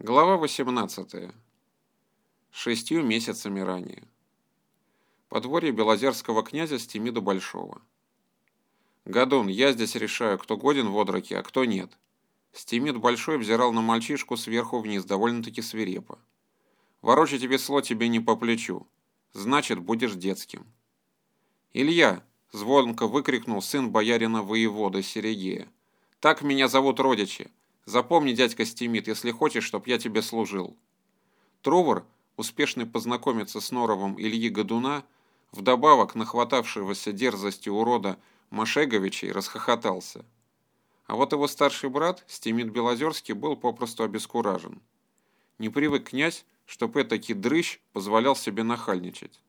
Глава 18. Шестью месяцами ранее. Подворье Белозерского князя Стемида Большого. «Гадун, я здесь решаю, кто годен в одраке, а кто нет». Стемид Большой взирал на мальчишку сверху вниз довольно-таки свирепо. «Ворочать весло тебе не по плечу. Значит, будешь детским». «Илья!» – звонко выкрикнул сын боярина воевода Серегея. «Так меня зовут родичи. Запомни, дядька Стимит, если хочешь, чтоб я тебе служил». Трувор, успешный познакомиться с Норовом Ильи Годуна, вдобавок нахватавшегося дерзостью урода Машеговичей, расхохотался. А вот его старший брат, Стимит Белозерский, был попросту обескуражен. Не привык князь, чтоб этакий дрыщ позволял себе нахальничать.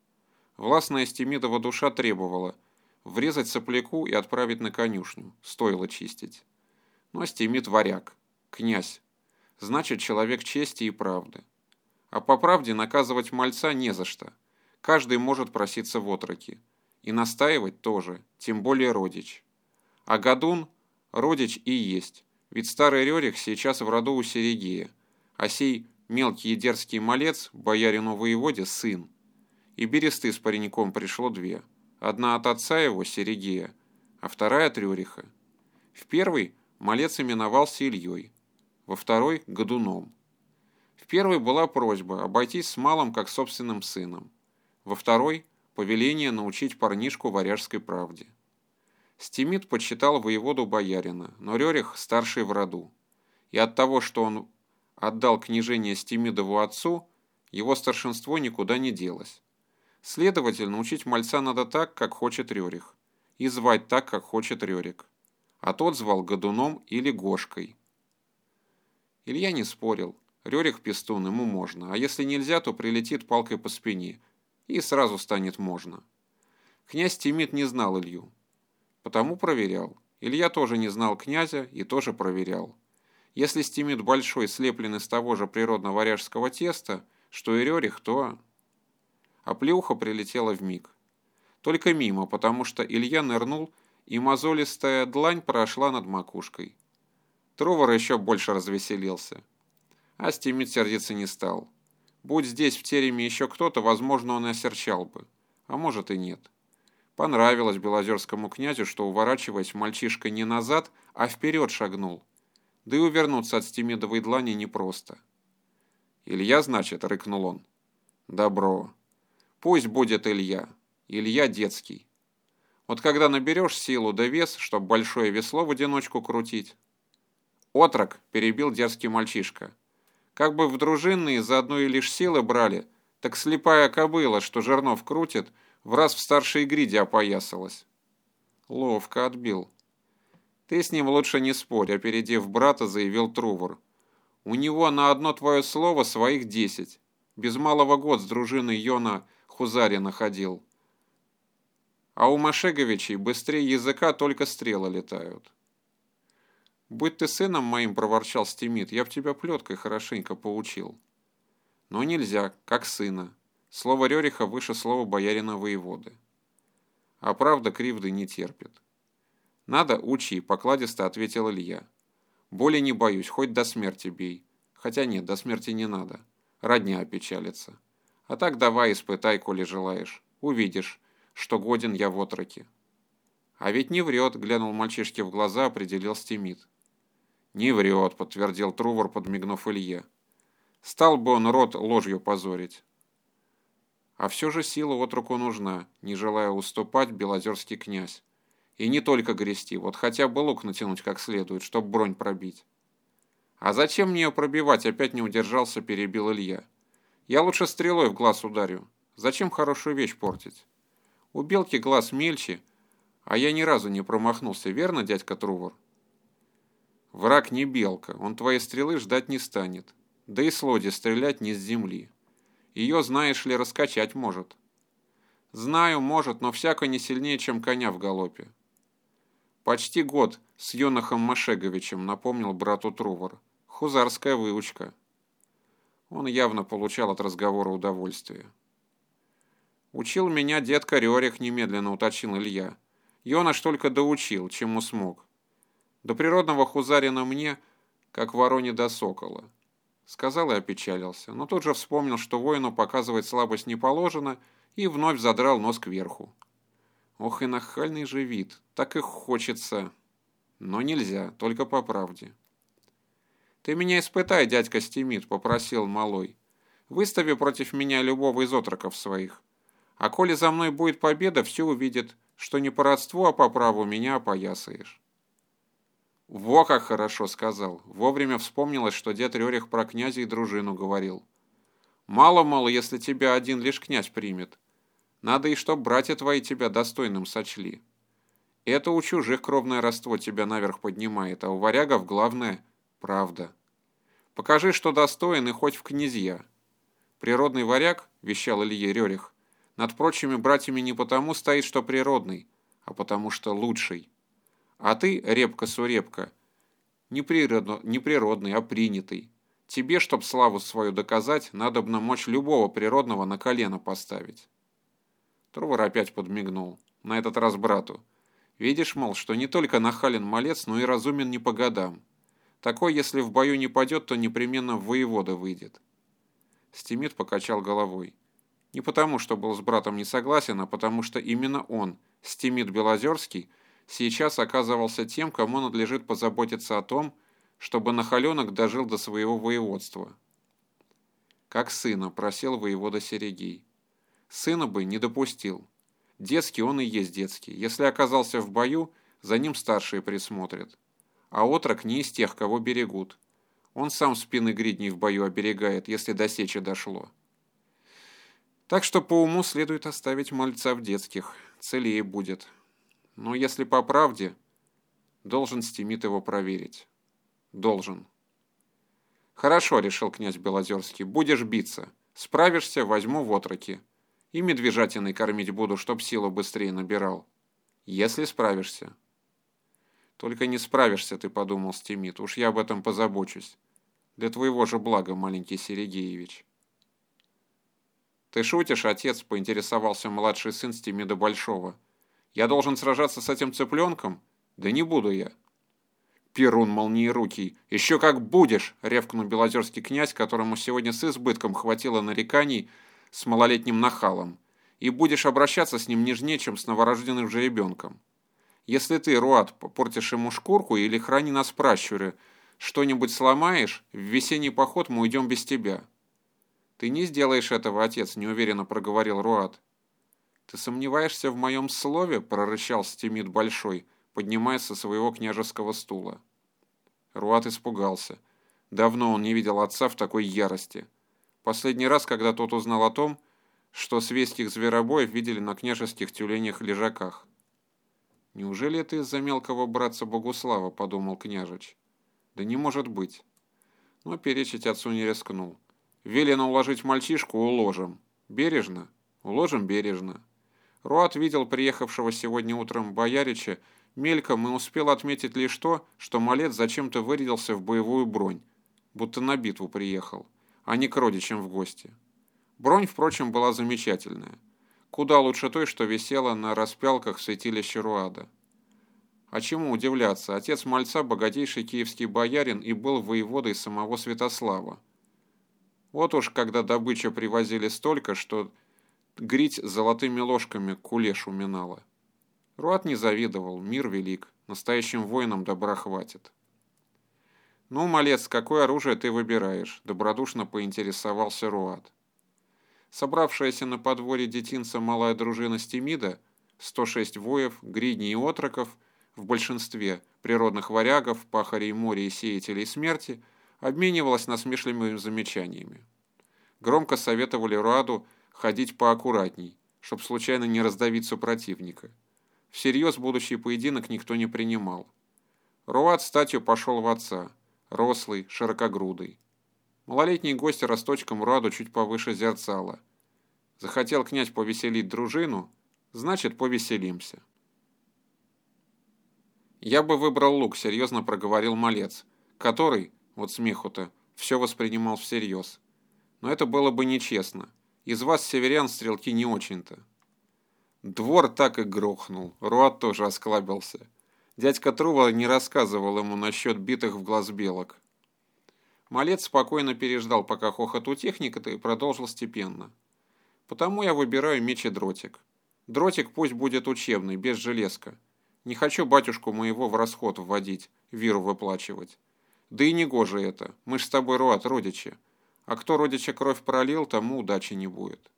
Властная Стимидова душа требовала врезать сопляку и отправить на конюшню, стоило чистить. Но Стимит варяг князь, значит человек чести и правды. А по правде наказывать мальца не за что. Каждый может проситься в отроки. И настаивать тоже, тем более родич. А Гадун – родич и есть, ведь старый Рерих сейчас в роду у Серегея, а сей мелкий и дерзкий малец, боярину воеводе, сын. И бересты с пареньком пришло две. Одна от отца его, Серегея, а вторая от Рюриха. В первый малец именовался Ильей, во второй – Годуном. В первой была просьба обойтись с малым как собственным сыном. Во второй – повеление научить парнишку варяжской правде. Стимит подсчитал воеводу боярина, но Рерих старший в роду. И от того, что он отдал княжение Стимидову отцу, его старшинство никуда не делось. Следовательно, учить мальца надо так, как хочет Рерих, и звать так, как хочет Рерик. А тот звал Годуном или Гошкой. Илья не спорил. Рерих пестун, ему можно, а если нельзя, то прилетит палкой по спине, и сразу станет можно. Князь Тимит не знал Илью. Потому проверял. Илья тоже не знал князя и тоже проверял. Если Стимит большой слеплен из того же природно-варяжского теста, что и Рерих, то... А плюха прилетела в миг. Только мимо, потому что Илья нырнул, и мозолистая длань прошла над макушкой. Трувор еще больше развеселился. А Стимит сердиться не стал. Будь здесь в тереме еще кто-то, возможно, он и осерчал бы. А может и нет. Понравилось Белозерскому князю, что, уворачиваясь, мальчишка не назад, а вперед шагнул. Да и увернуться от Стимидовой длани непросто. «Илья, значит?» — рыкнул он. «Добро. Пусть будет Илья. Илья детский. Вот когда наберешь силу да вес, чтоб большое весло в одиночку крутить, «Отрок!» – перебил дерзкий мальчишка. «Как бы в дружинные за одной лишь силы брали, так слепая кобыла, что жернов крутит, в раз в старшей гриде опоясалась». Ловко отбил. «Ты с ним лучше не спорь», – опередив брата, заявил Трувор. «У него на одно твое слово своих десять. Без малого год с дружиной Йона Хузарина ходил. А у Машеговичей быстрее языка только стрелы летают». «Будь ты сыном моим, — проворчал Стимит, — я б тебя плеткой хорошенько поучил». «Но нельзя, как сына. Слово Рериха выше слова боярина воеводы. А правда кривды не терпит». «Надо, учи», — покладисто ответил Илья. «Боли не боюсь, хоть до смерти бей. Хотя нет, до смерти не надо. Родня опечалится. А так давай испытай, коли желаешь. Увидишь, что годен я в отроке». «А ведь не врет», — глянул мальчишке в глаза, определил Стимит. «Не врет», — подтвердил Трувор, подмигнув Илье. «Стал бы он рот ложью позорить». А все же сила вот руку нужна, не желая уступать белозерский князь. И не только грести, вот хотя бы лук натянуть как следует, чтоб бронь пробить. «А зачем мне ее пробивать?» — опять не удержался, перебил Илья. «Я лучше стрелой в глаз ударю. Зачем хорошую вещь портить? У белки глаз мельче, а я ни разу не промахнулся, верно, дядька Трувор?» Враг не белка, он твоей стрелы ждать не станет. Да и с лоди стрелять не с земли. Ее, знаешь ли, раскачать может. Знаю, может, но всяко не сильнее, чем коня в галопе. Почти год с Йонахом Машеговичем, напомнил брату Трувор. Хузарская выучка. Он явно получал от разговора удовольствие. «Учил меня дед Корерих», — немедленно уточнил Илья. «Йонаш только доучил, чему смог. До природного хузарина мне, как вороне до сокола. сказал и опечалился, но тут же вспомнил, что воину показывать слабость не положено, и вновь задрал нос кверху. Ох и нахальный же вид, так и хочется. Но нельзя, только по правде. «Ты меня испытай, дядька Стимит», — попросил малой. «Выстави против меня любого из отроков своих. А коли за мной будет победа, все увидит, что не по родству, а по праву меня опоясаешь». «Во как хорошо!» — сказал. Вовремя вспомнилось, что дед Рерих про князя и дружину говорил. «Мало-мало, если тебя один лишь князь примет. Надо и чтоб братья твои тебя достойным сочли. Это у чужих кровное родство тебя наверх поднимает, а у варягов главное — правда. Покажи, что достоин, и хоть в князья. Природный варяг, — вещал Илье Рерих, — над прочими братьями не потому стоит, что природный, а потому что лучший. А ты, репка-сурепка, не, природно, не природный, а принятый. Тебе, чтоб славу свою доказать, надо бы мочь любого природного на колено поставить. Трувор опять подмигнул, на этот раз брату. Видишь, мол, что не только нахален малец, но и разумен не по годам. Такой, если в бою не падет, то непременно в воевода выйдет. Стимит покачал головой. Не потому, что был с братом не согласен, а потому что именно он, Стимит Белозерский, сейчас оказывался тем, кому надлежит позаботиться о том, чтобы Нахаленок дожил до своего воеводства. Как сына просил воевода Серегий. Сына бы не допустил. Детский он и есть детский. Если оказался в бою, за ним старшие присмотрят. А отрок не из тех, кого берегут. Он сам спины гридней в бою оберегает, если до сечи дошло. Так что по уму следует оставить мальца в детских. Целее будет. Но если по правде, должен Стимит его проверить. Должен. Хорошо, решил князь Белозерский, будешь биться. Справишься, возьму в отроки. И медвежатиной кормить буду, чтоб силу быстрее набирал. Если справишься. Только не справишься, ты подумал Стимит. Уж я об этом позабочусь. Для твоего же блага, маленький Серегеевич. Ты шутишь, отец, поинтересовался младший сын Стимида Большого. Я должен сражаться с этим цыпленком? Да не буду я. Перун молниерукий. Еще как будешь, ревкнул белозерский князь, которому сегодня с избытком хватило нареканий, с малолетним нахалом, и будешь обращаться с ним нежнее, чем с новорожденным же ребенком. Если ты, Руат, попортишь ему шкурку или храни нас пращуры, что-нибудь сломаешь, в весенний поход мы уйдем без тебя». «Ты не сделаешь этого, отец», — неуверенно проговорил Руат. «Ты сомневаешься в моем слове?» — прорычал Стимит Большой, поднимаясь со своего княжеского стула. Руат испугался. Давно он не видел отца в такой ярости. Последний раз, когда тот узнал о том, что свейских зверобоев видели на княжеских тюленях-лежаках. «Неужели это из-за мелкого братца Богуслава?» – подумал княжич. «Да не может быть». Но перечить отцу не рискнул. «Велено уложить мальчишку – уложим. Бережно? Уложим бережно». Руат видел приехавшего сегодня утром боярича мельком и успел отметить лишь то, что малец зачем-то вырядился в боевую бронь, будто на битву приехал а не к родичам в гости. Бронь, впрочем, была замечательная. Куда лучше той, что висела на распялках в святилище Руада. А чему удивляться, отец мальца – богатейший киевский боярин и был воеводой самого Святослава. Вот уж когда добыча привозили столько, что грить золотыми ложками кулеш уминала. Руат не завидовал, мир велик, настоящим воинам добра хватит. «Ну, малец, какое оружие ты выбираешь?» – добродушно поинтересовался Руат. Собравшаяся на подворье детинца малая дружина Стемида, 106 воев, гридней и отроков, в большинстве природных варягов, пахарей моря и сеятелей смерти, обменивалась насмешливыми замечаниями. Громко советовали Руаду ходить поаккуратней, чтобы случайно не раздавить супротивника. Всерьез будущий поединок никто не принимал. Руат статью пошел в отца – рослый, широкогрудый. Малолетний гость росточком раду чуть повыше зерцала. Захотел князь повеселить дружину, значит, повеселимся. «Я бы выбрал лук», — серьезно проговорил малец, который, вот смеху-то, все воспринимал всерьез. Но это было бы нечестно. Из вас, северян, стрелки не очень-то. Двор так и грохнул. Руат тоже осклабился. Дядька Трува не рассказывал ему насчет битых в глаз белок. Малец спокойно переждал, пока хохот утихнет, и продолжил степенно. «Потому я выбираю меч и дротик. Дротик пусть будет учебный, без железка. Не хочу батюшку моего в расход вводить, виру выплачивать. Да и не гоже это, мы ж с тобой руат родичи. А кто родича кровь пролил, тому удачи не будет».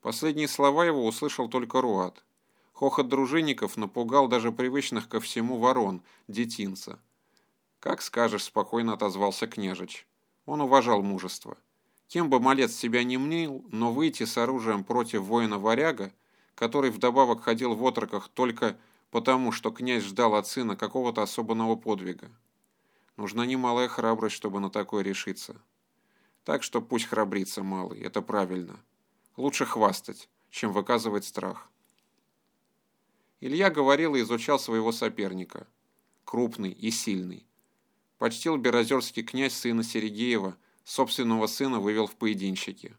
Последние слова его услышал только Руат. Хохот дружинников напугал даже привычных ко всему ворон, детинца. «Как скажешь», — спокойно отозвался княжич. Он уважал мужество. Кем бы малец себя не мнил, но выйти с оружием против воина-варяга, который вдобавок ходил в отроках только потому, что князь ждал от сына какого-то особенного подвига. Нужна немалая храбрость, чтобы на такое решиться. Так что пусть храбрится малый, это правильно. Лучше хвастать, чем выказывать страх. Илья говорил и изучал своего соперника. Крупный и сильный. Почтил Берозерский князь сына Сергеева, собственного сына вывел в поединщики.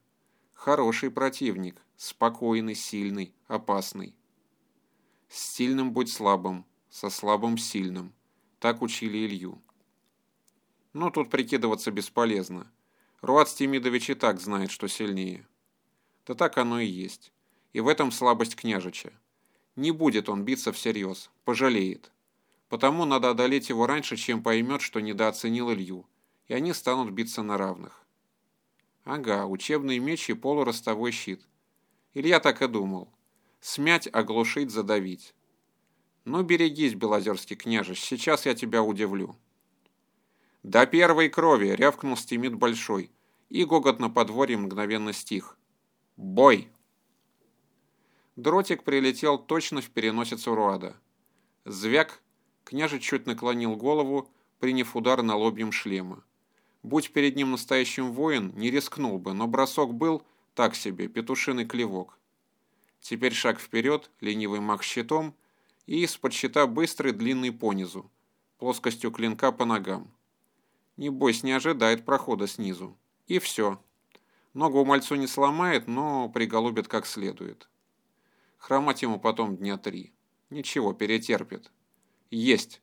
Хороший противник, спокойный, сильный, опасный. С сильным будь слабым, со слабым сильным. Так учили Илью. Но тут прикидываться бесполезно. Руат Стемидович и так знает, что сильнее. Да так оно и есть. И в этом слабость княжича. Не будет он биться всерьез, пожалеет. Потому надо одолеть его раньше, чем поймет, что недооценил Илью, и они станут биться на равных. Ага, учебный меч и полуростовой щит. Илья так и думал. Смять, оглушить, задавить. Ну, берегись, Белозерский княжич, сейчас я тебя удивлю. До первой крови рявкнул Стимит Большой, и гогот на подворье мгновенно стих. Бой! Дротик прилетел точно в переносицу Руада. Звяк Княже чуть наклонил голову, приняв удар на лобьем шлема. Будь перед ним настоящим воин, не рискнул бы, но бросок был так себе, петушиный клевок. Теперь шаг вперед, ленивый мах щитом, и из-под щита быстрый длинный понизу, плоскостью клинка по ногам. Небось, не ожидает прохода снизу. И все. Ногу у мальцу не сломает, но приголубит как следует. Хромать ему потом дня три. Ничего, перетерпит. «Есть!»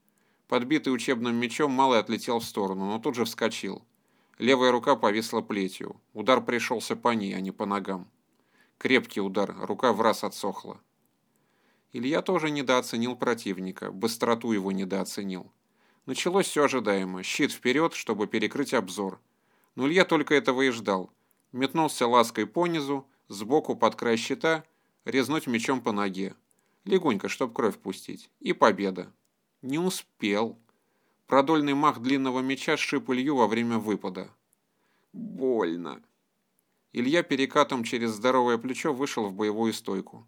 Подбитый учебным мечом малый отлетел в сторону, но тут же вскочил. Левая рука повисла плетью. Удар пришелся по ней, а не по ногам. Крепкий удар, рука в раз отсохла. Илья тоже недооценил противника, быстроту его недооценил. Началось все ожидаемо. Щит вперед, чтобы перекрыть обзор. Но Илья только этого и ждал. Метнулся лаской понизу, сбоку под край щита, резнуть мечом по ноге. Легонько, чтоб кровь пустить. И победа. Не успел. Продольный мах длинного меча сшиб Илью во время выпада. Больно. Илья перекатом через здоровое плечо вышел в боевую стойку.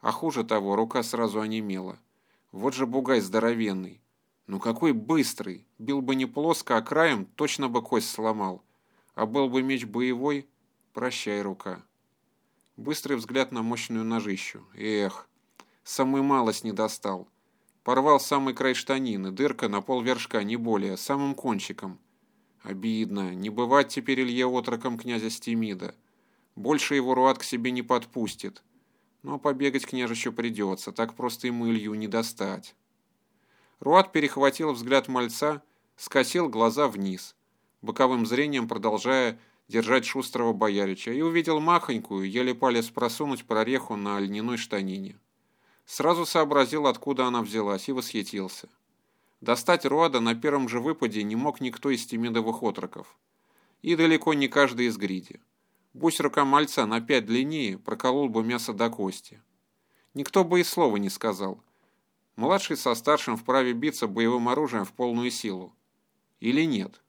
А хуже того, рука сразу онемела. Вот же бугай здоровенный. Ну какой быстрый! Бил бы не плоско, а краем, точно бы кость сломал. А был бы меч боевой, прощай, рука. Быстрый взгляд на мощную ножищу. Эх, самый малость не достал. Порвал самый край штанины, дырка на пол вершка, не более, самым кончиком. Обидно, не бывать теперь Илье отроком князя Стемида. Больше его Руат к себе не подпустит. Но побегать княжичу придется, так просто ему Илью не достать. Руат перехватил взгляд мальца, скосил глаза вниз, боковым зрением продолжая держать шустрого боярича, и увидел махонькую, еле палец просунуть прореху на льняной штанине. Сразу сообразил, откуда она взялась, и восхитился. Достать Руада на первом же выпаде не мог никто из Тимидовых отроков. И далеко не каждый из гриди. Будь рука мальца на пять длиннее, проколол бы мясо до кости. Никто бы и слова не сказал. Младший со старшим вправе биться боевым оружием в полную силу. Или нет?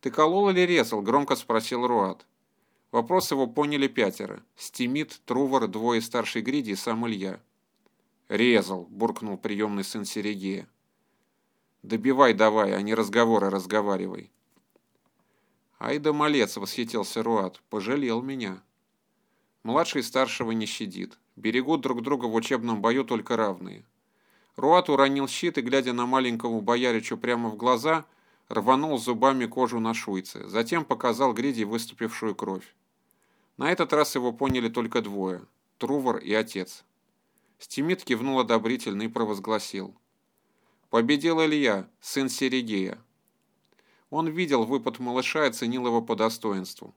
«Ты колол или резал?» – громко спросил Руад. Вопрос его поняли пятеро. Стимит, Трувор, двое старшей гриди и сам Илья. «Резал», — буркнул приемный сын Серегея. «Добивай давай, а не разговоры разговаривай». «Ай да малец!» — восхитился Руат. «Пожалел меня». Младший старшего не щадит. Берегут друг друга в учебном бою только равные. Руат уронил щит и, глядя на маленькому бояричу прямо в глаза, рванул зубами кожу на шуйце. Затем показал Гриди выступившую кровь. На этот раз его поняли только двое – Трувор и отец. Стимит кивнул одобрительно и провозгласил. «Победил Илья, сын Серегея». Он видел выпад малыша и ценил его по достоинству.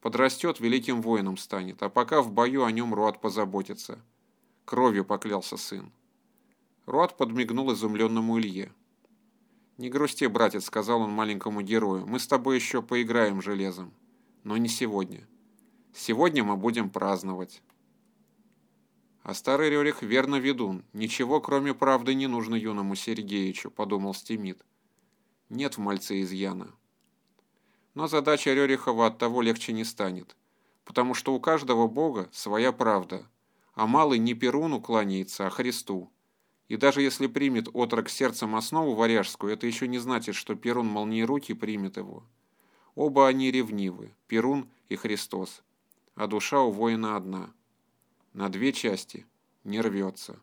Подрастет, великим воином станет, а пока в бою о нем Руат позаботится. Кровью поклялся сын. Руат подмигнул изумленному Илье. «Не грусти, братец», — сказал он маленькому герою, — «мы с тобой еще поиграем железом. Но не сегодня. Сегодня мы будем праздновать». А старый Рерих верно ведун. Ничего, кроме правды, не нужно юному Сергеичу, подумал Стимит. Нет в мальце изъяна. Но задача Рерихова от того легче не станет, потому что у каждого бога своя правда, а малый не Перуну кланяется, а Христу. И даже если примет отрок сердцем основу варяжскую, это еще не значит, что Перун молниерукий примет его. Оба они ревнивы, Перун и Христос, а душа у воина одна – на две части не рвется.